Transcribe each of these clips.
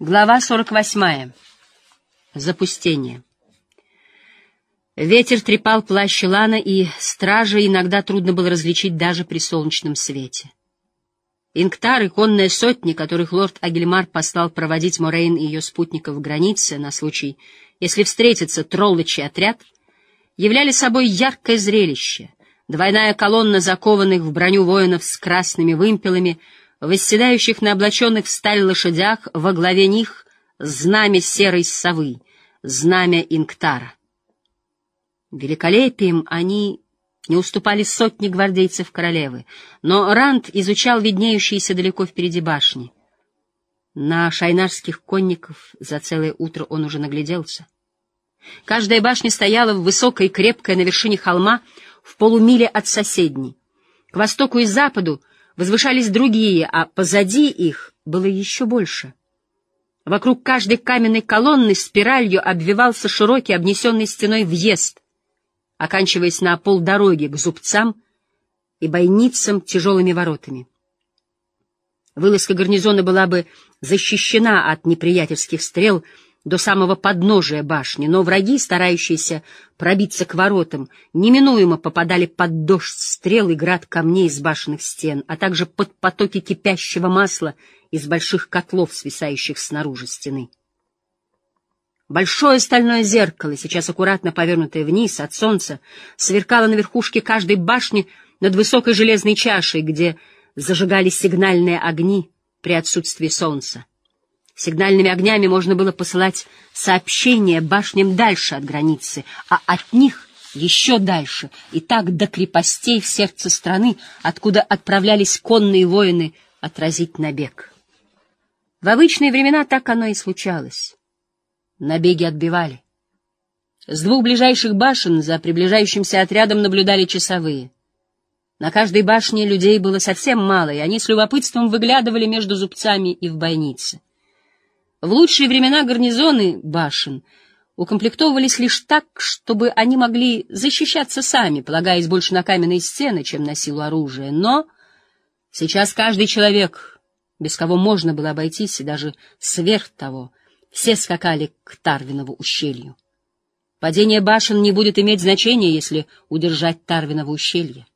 Глава 48. Запустение. Ветер трепал плащ Лана, и стража иногда трудно было различить даже при солнечном свете. Инктар и конная сотня, которых лорд Агельмар послал проводить Морейн и ее спутников в границе на случай, если встретится троллочий отряд, являли собой яркое зрелище. Двойная колонна закованных в броню воинов с красными вымпелами — восседающих на облаченных в сталь лошадях, во главе них знамя серой совы, знамя Инктара. Великолепием они не уступали сотни гвардейцев королевы, но Ранд изучал виднеющиеся далеко впереди башни. На шайнарских конников за целое утро он уже нагляделся. Каждая башня стояла высокая и крепкая на вершине холма в полумиле от соседней. К востоку и западу возвышались другие, а позади их было еще больше. Вокруг каждой каменной колонны спиралью обвивался широкий, обнесенный стеной въезд, оканчиваясь на полдороги к зубцам и бойницам тяжелыми воротами. Вылазка гарнизона была бы защищена от неприятельских стрел — до самого подножия башни, но враги, старающиеся пробиться к воротам, неминуемо попадали под дождь стрел и град камней из башенных стен, а также под потоки кипящего масла из больших котлов, свисающих снаружи стены. Большое стальное зеркало, сейчас аккуратно повернутое вниз от солнца, сверкало на верхушке каждой башни над высокой железной чашей, где зажигались сигнальные огни при отсутствии солнца. Сигнальными огнями можно было посылать сообщения башням дальше от границы, а от них еще дальше, и так до крепостей в сердце страны, откуда отправлялись конные воины отразить набег. В обычные времена так оно и случалось. Набеги отбивали. С двух ближайших башен за приближающимся отрядом наблюдали часовые. На каждой башне людей было совсем мало, и они с любопытством выглядывали между зубцами и в бойнице. В лучшие времена гарнизоны башен укомплектовывались лишь так, чтобы они могли защищаться сами, полагаясь больше на каменные стены, чем на силу оружия. Но сейчас каждый человек, без кого можно было обойтись, и даже сверх того, все скакали к Тарвинову ущелью. Падение башен не будет иметь значения, если удержать Тарвиново ущелье.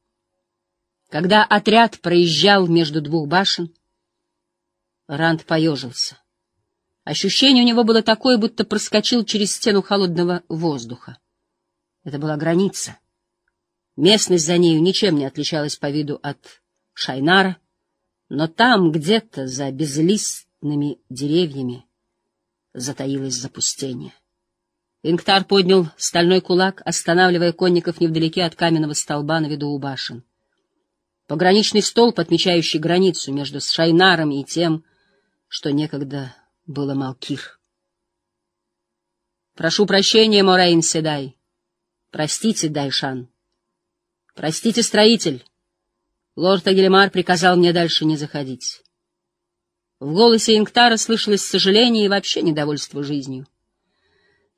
Когда отряд проезжал между двух башен, Ранд поежился. Ощущение у него было такое, будто проскочил через стену холодного воздуха. Это была граница. Местность за нею ничем не отличалась по виду от Шайнара, но там, где-то за безлистными деревьями, затаилось запустение. Инктар поднял стальной кулак, останавливая конников невдалеке от каменного столба на виду у башен. Пограничный столб, отмечающий границу между Шайнаром и тем, что некогда было Малкир. Прошу прощения, Морейн Седай. Простите, Дайшан. Простите, строитель. Лорд Агельмар приказал мне дальше не заходить. В голосе Ингтара слышалось сожаление и вообще недовольство жизнью.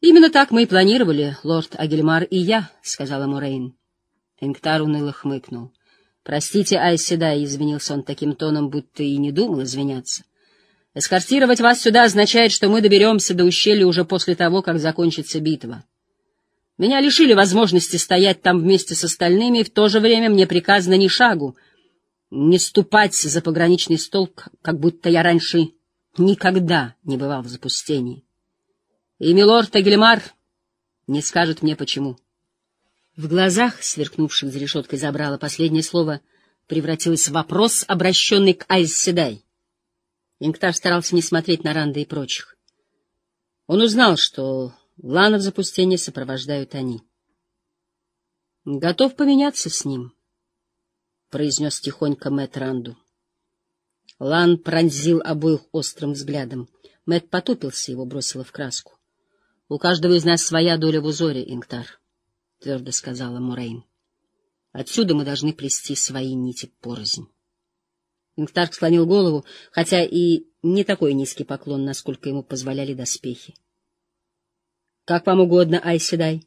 «Именно так мы и планировали, лорд Агельмар и я», — сказала Морейн. Инктар уныло хмыкнул. «Простите, Айседай», — извинился он таким тоном, будто и не думал извиняться. Эскортировать вас сюда означает, что мы доберемся до ущелья уже после того, как закончится битва. Меня лишили возможности стоять там вместе с остальными, и в то же время мне приказано ни шагу, не ступать за пограничный столб, как будто я раньше никогда не бывал в запустении. И милорд Агельмар не скажет мне почему. В глазах, сверкнувших за решеткой забрала, последнее слово превратилось в вопрос, обращенный к Айс Седай. Инктар старался не смотреть на Ранда и прочих. Он узнал, что Лана в запустении сопровождают они. «Готов поменяться с ним», — произнес тихонько Мэтт Ранду. Лан пронзил обоих острым взглядом. Мэтт потупился, его бросило в краску. — У каждого из нас своя доля в узоре, Инктар, — твердо сказала Мурейн. — Отсюда мы должны плести свои нити порознь. Инктарк склонил голову, хотя и не такой низкий поклон, насколько ему позволяли доспехи. — Как вам угодно, Айседай.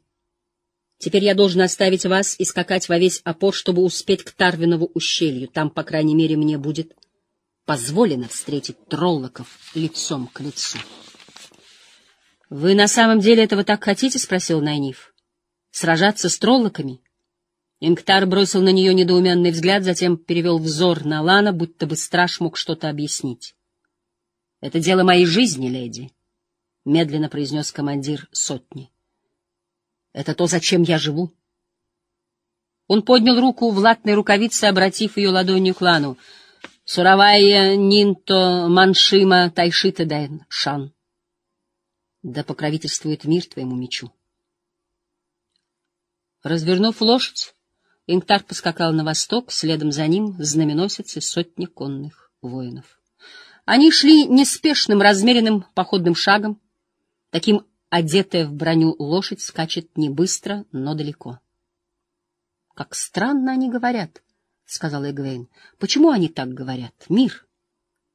Теперь я должен оставить вас и скакать во весь опор, чтобы успеть к Тарвинову ущелью. Там, по крайней мере, мне будет позволено встретить троллоков лицом к лицу. — Вы на самом деле этого так хотите? — спросил Найниф. — Сражаться с троллоками? Инктар бросил на нее недоуменный взгляд, затем перевел взор на Лана, будто бы страж мог что-то объяснить. — Это дело моей жизни, леди, — медленно произнес командир сотни. — Это то, зачем я живу. Он поднял руку в латной рукавице, обратив ее ладонью к Лану. — Суровая Нинто Маншима Тайшита Дайн Шан. Да покровительствует мир твоему мечу. Развернув лошадь, Инктар поскакал на восток, следом за ним знаменосец и сотни конных воинов. Они шли неспешным, размеренным походным шагом. Таким одетая в броню лошадь скачет не быстро, но далеко. — Как странно они говорят, — сказала Эгвейн. — Почему они так говорят? Мир.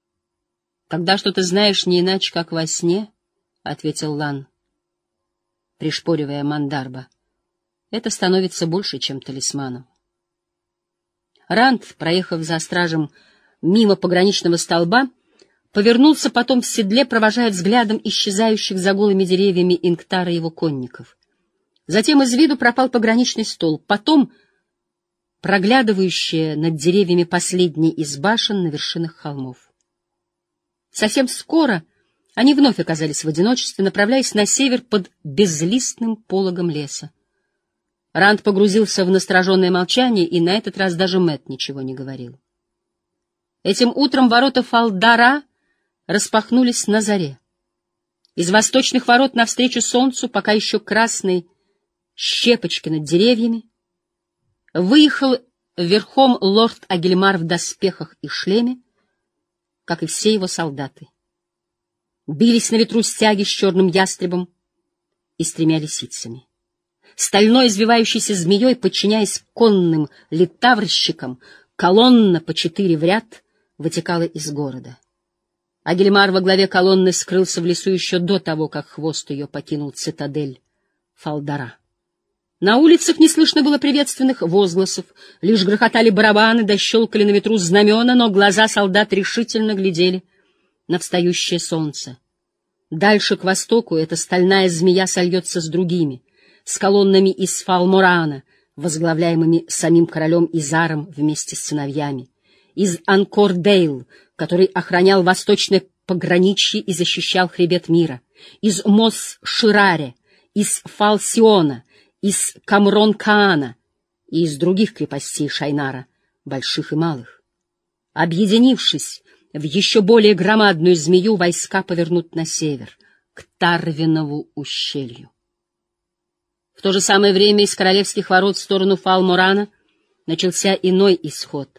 — Когда что ты знаешь не иначе, как во сне, — ответил Лан, пришпоривая Мандарба, — это становится больше, чем талисманом. Ранд, проехав за стражем мимо пограничного столба, повернулся потом в седле, провожая взглядом исчезающих за голыми деревьями инктара его конников. Затем из виду пропал пограничный столб, потом проглядывающая над деревьями последней из башен на вершинах холмов. Совсем скоро они вновь оказались в одиночестве, направляясь на север под безлистным пологом леса. Ранд погрузился в настороженное молчание, и на этот раз даже Мэт ничего не говорил. Этим утром ворота Фалдара распахнулись на заре. Из восточных ворот навстречу солнцу, пока еще красной щепочки над деревьями, выехал верхом лорд Агельмар в доспехах и шлеме, как и все его солдаты. Бились на ветру стяги с черным ястребом и с тремя лисицами. Стальной извивающейся змеей, подчиняясь конным литаврщикам, колонна по четыре в ряд вытекала из города. Агельмар во главе колонны скрылся в лесу еще до того, как хвост ее покинул цитадель Фалдара. На улицах не слышно было приветственных возгласов, лишь грохотали барабаны да щелкали на ветру знамена, но глаза солдат решительно глядели на встающее солнце. Дальше, к востоку, эта стальная змея сольется с другими, с колоннами из Фалморана, возглавляемыми самим королем Изаром вместе с сыновьями, из Анкордейл, который охранял восточное пограничье и защищал хребет мира, из Мос-Шираре, из Фалсиона, из Камрон-Каана и из других крепостей Шайнара, больших и малых. Объединившись в еще более громадную змею, войска повернут на север, к Тарвинову ущелью. В то же самое время из королевских ворот в сторону Фалморана начался иной исход.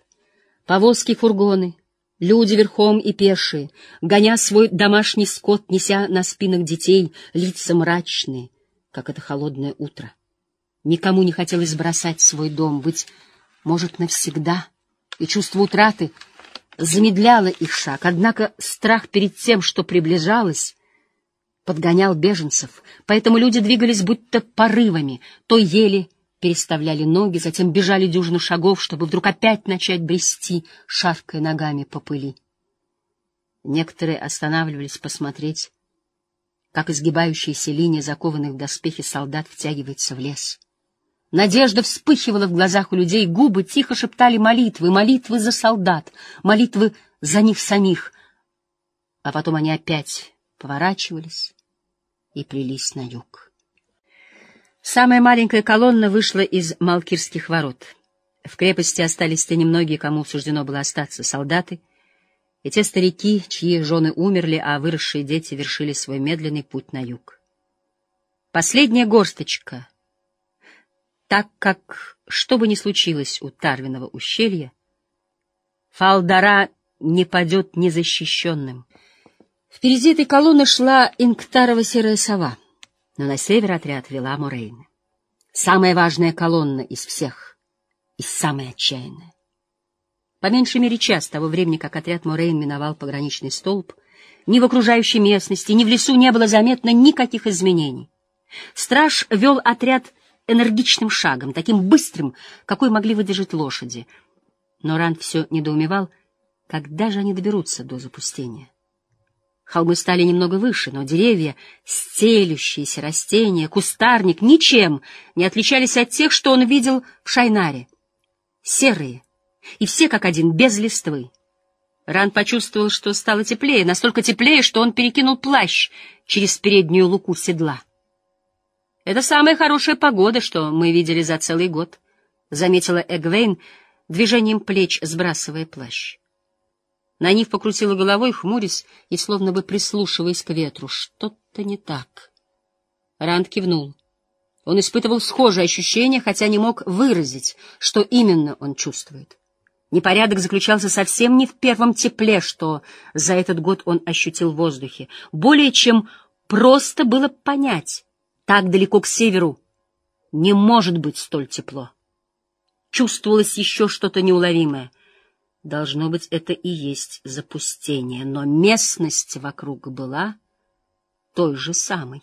Повозки, фургоны, люди верхом и пешие, гоня свой домашний скот, неся на спинах детей, лица мрачные, как это холодное утро. Никому не хотелось бросать свой дом, быть, может, навсегда, и чувство утраты замедляло их шаг, однако страх перед тем, что приближалось, подгонял беженцев, поэтому люди двигались будто порывами, то еле переставляли ноги, затем бежали дюжину шагов, чтобы вдруг опять начать брести, шаркая ногами по пыли. Некоторые останавливались посмотреть, как изгибающаяся линия закованных в доспехи солдат втягивается в лес. Надежда вспыхивала в глазах у людей, губы тихо шептали молитвы, молитвы за солдат, молитвы за них самих. А потом они опять поворачивались и плелись на юг. Самая маленькая колонна вышла из Малкирских ворот. В крепости остались те немногие, кому суждено было остаться, солдаты, и те старики, чьи жены умерли, а выросшие дети вершили свой медленный путь на юг. Последняя горсточка — так как, что бы ни случилось у Тарвиного ущелья, Фалдара не падет незащищенным. Впереди этой колонны шла инктарова серая сова, но на север отряд вела Морейна. Самая важная колонна из всех и самая отчаянная. По меньшей мере час того времени, как отряд Морейн миновал пограничный столб, ни в окружающей местности, ни в лесу не было заметно никаких изменений. Страж вел отряд энергичным шагом, таким быстрым, какой могли выдержать лошади. Но Ранд все недоумевал, Когда же они доберутся до запустения? Холмы стали немного выше, но деревья, стелющиеся растения, кустарник ничем не отличались от тех, что он видел в Шайнаре. Серые, и все как один, без листвы. Ран почувствовал, что стало теплее, настолько теплее, что он перекинул плащ через переднюю луку седла. «Это самая хорошая погода, что мы видели за целый год», — заметила Эгвейн, движением плеч сбрасывая плащ. Нанив покрутила головой, хмурясь и словно бы прислушиваясь к ветру. Что-то не так. Ранд кивнул. Он испытывал схожие ощущения, хотя не мог выразить, что именно он чувствует. Непорядок заключался совсем не в первом тепле, что за этот год он ощутил в воздухе. Более чем просто было понять, так далеко к северу не может быть столь тепло. Чувствовалось еще что-то неуловимое — Должно быть, это и есть запустение, но местность вокруг была той же самой.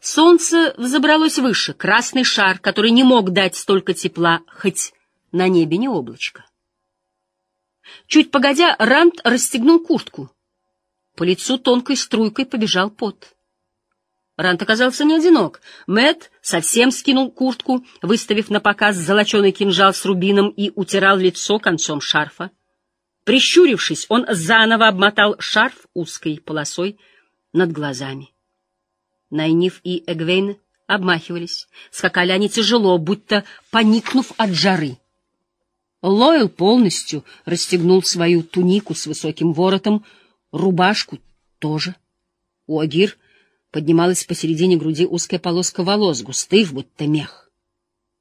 Солнце взобралось выше, красный шар, который не мог дать столько тепла, хоть на небе не облачко. Чуть погодя, Рант расстегнул куртку. По лицу тонкой струйкой побежал пот. Рант оказался не одинок. Мэт совсем скинул куртку, выставив на показ золоченый кинжал с рубином и утирал лицо концом шарфа. Прищурившись, он заново обмотал шарф узкой полосой над глазами. Найниф и Эгвейн обмахивались. Скакали они тяжело, будто поникнув от жары. Лойл полностью расстегнул свою тунику с высоким воротом, рубашку тоже. Огир поднималась посередине груди узкая полоска волос, густых, будто мех.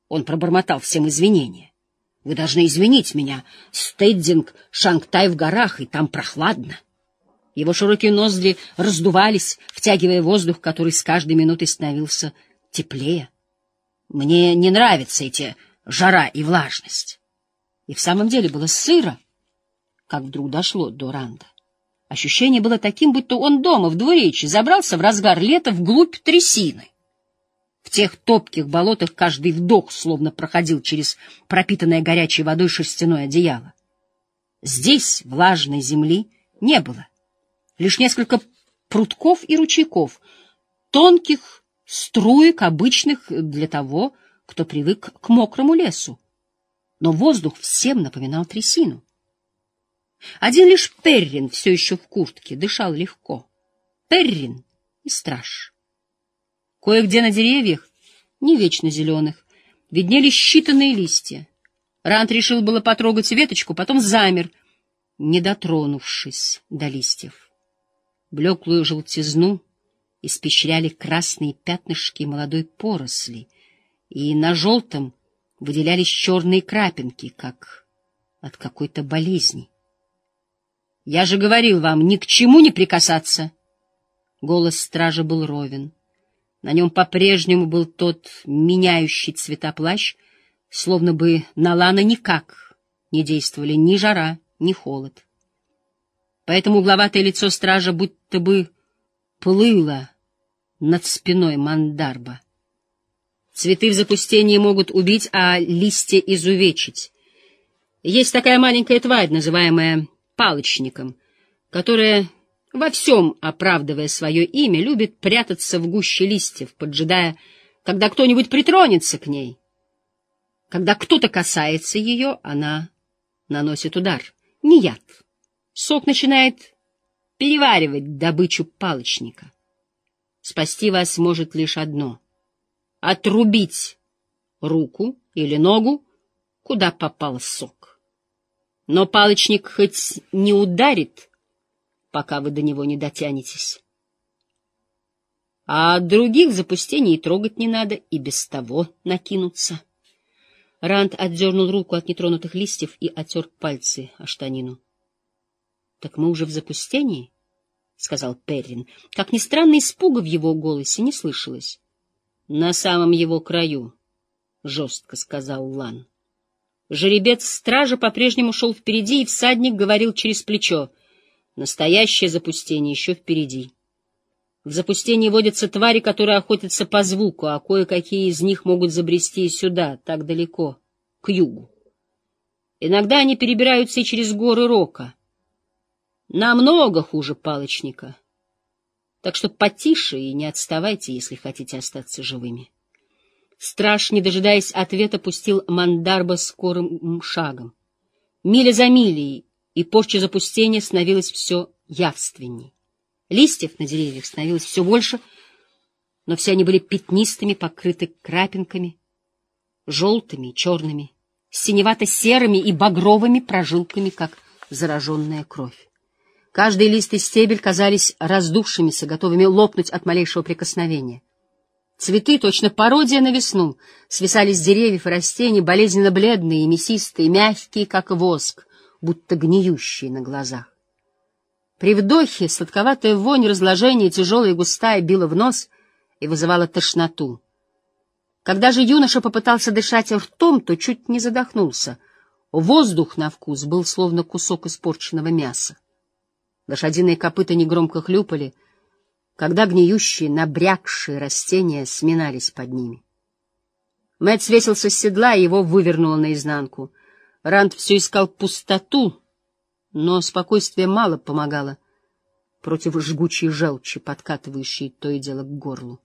Он пробормотал всем извинения. «Вы должны извинить меня. Стейдинг, Шангтай в горах, и там прохладно». Его широкие ноздри раздувались, втягивая воздух, который с каждой минутой становился теплее. «Мне не нравятся эти жара и влажность». И в самом деле было сыро, как вдруг дошло до Ранда. Ощущение было таким, будто он дома, в двуречи, забрался в разгар лета вглубь трясины. В тех топких болотах каждый вдох словно проходил через пропитанное горячей водой шерстяное одеяло. Здесь влажной земли не было. Лишь несколько прутков и ручейков, тонких струек, обычных для того, кто привык к мокрому лесу. Но воздух всем напоминал трясину. Один лишь Перрин все еще в куртке, дышал легко. Перрин и страж. Кое-где на деревьях, не вечно зеленых, виднелись считанные листья. Рант решил было потрогать веточку, потом замер, не дотронувшись до листьев. Блеклую желтизну испещряли красные пятнышки молодой поросли, и на желтом выделялись черные крапинки, как от какой-то болезни. Я же говорил вам, ни к чему не прикасаться. Голос стража был ровен. На нем по-прежнему был тот меняющий цвета плащ, словно бы на Лана никак не действовали ни жара, ни холод. Поэтому угловатое лицо стража будто бы плыло над спиной Мандарба. Цветы в запустении могут убить, а листья изувечить. Есть такая маленькая тварь, называемая палочником, которая, во всем оправдывая свое имя, любит прятаться в гуще листьев, поджидая, когда кто-нибудь притронется к ней. Когда кто-то касается ее, она наносит удар. Не яд. Сок начинает переваривать добычу палочника. Спасти вас может лишь одно — отрубить руку или ногу, куда попал сок. Но палочник хоть не ударит, пока вы до него не дотянетесь. А других запустений трогать не надо, и без того накинуться. Ранд отдернул руку от нетронутых листьев и отер пальцы о штанину. — Так мы уже в запустении? — сказал Перрин. Как ни странно, испуга в его голосе не слышалось. — На самом его краю, — жестко сказал Лан. Жеребец стража по-прежнему шел впереди, и всадник говорил через плечо. Настоящее запустение еще впереди. В запустении водятся твари, которые охотятся по звуку, а кое-какие из них могут забрести сюда, так далеко, к югу. Иногда они перебираются и через горы Рока. Намного хуже палочника. Так что потише и не отставайте, если хотите остаться живыми. Страж, не дожидаясь ответа, пустил Мандарба скорым шагом. Миля за милей, и порча запустения становилась все явственней. Листьев на деревьях становилось все больше, но все они были пятнистыми, покрыты крапинками, желтыми черными, синевато-серыми и багровыми прожилками, как зараженная кровь. Каждый лист и стебель казались раздувшимися, готовыми лопнуть от малейшего прикосновения. Цветы, точно пародия на весну, свисали с деревьев и растений, болезненно бледные мясистые, мягкие, как воск, будто гниющие на глазах. При вдохе сладковатая вонь разложения, тяжелая и густая, била в нос и вызывала тошноту. Когда же юноша попытался дышать ртом, то чуть не задохнулся. Воздух на вкус был словно кусок испорченного мяса. Лошадиные копыта негромко хлюпали, когда гниющие, набрякшие растения сминались под ними. Мэтт свесился с седла, и его вывернуло наизнанку. Ранд все искал пустоту, но спокойствие мало помогало против жгучей желчи, подкатывающей то и дело к горлу.